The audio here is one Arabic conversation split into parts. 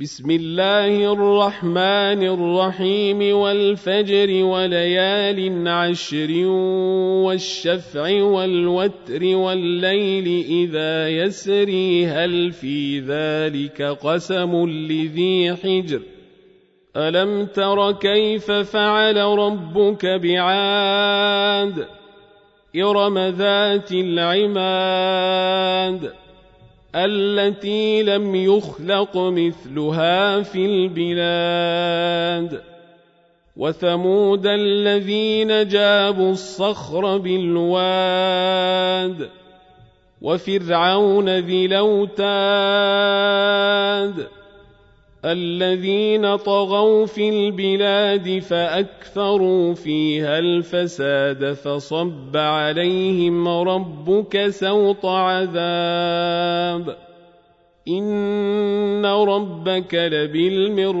بسم الله الرحمن الرحيم والفجر وليال عشر والشفع والوتر والليل إذا يسري هل في ذلك قسم لذي حجر؟ ألم تر كيف فعل ربك بعاد؟ إرم ذات العماد. التي لم يخلق مثلها في البلاد. وثمود الذين جابوا الصخر بالواد. وفرعون ذي الأوتاد. الذين طغوا في البلاد فأكثروا فيها الفساد فصب عليهم ربك سوط عذاب إن ربك لبالمرصاد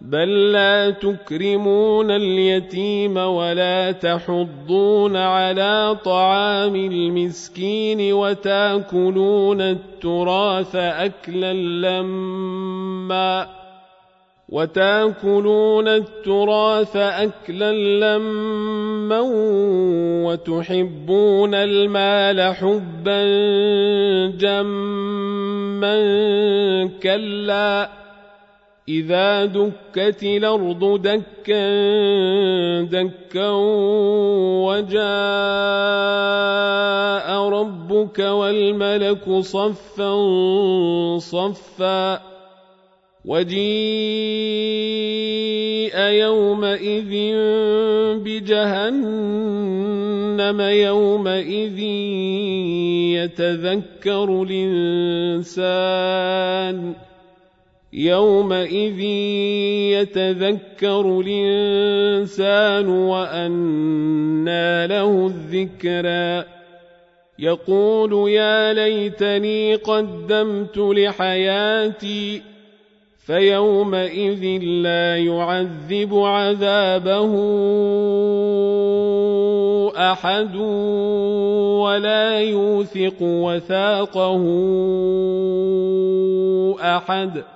بل لا تكرمون اليتيم ولا تحضون على طعام المسكين وتاكلون التراث اكلا لما وتاكلون التراث اكلا لما وتحبون المال حبا جما كلا إذا دكت الأرض دكا دكا وجاء ربك والملك صفا صفا. وجيء يومئذ بجهنم يومئذ يتذكر الإنسان. يومئذ يتذكر الإنسان وأنى له الذكرى. يقول يا ليتني قدمت لحياتي فيومئذ لا يعذب عذابه أحد ولا يوثق وثاقه أحد.